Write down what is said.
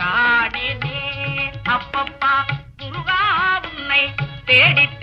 காணேனே அப்பப்பா முருகா உன்னை தேடிட்டு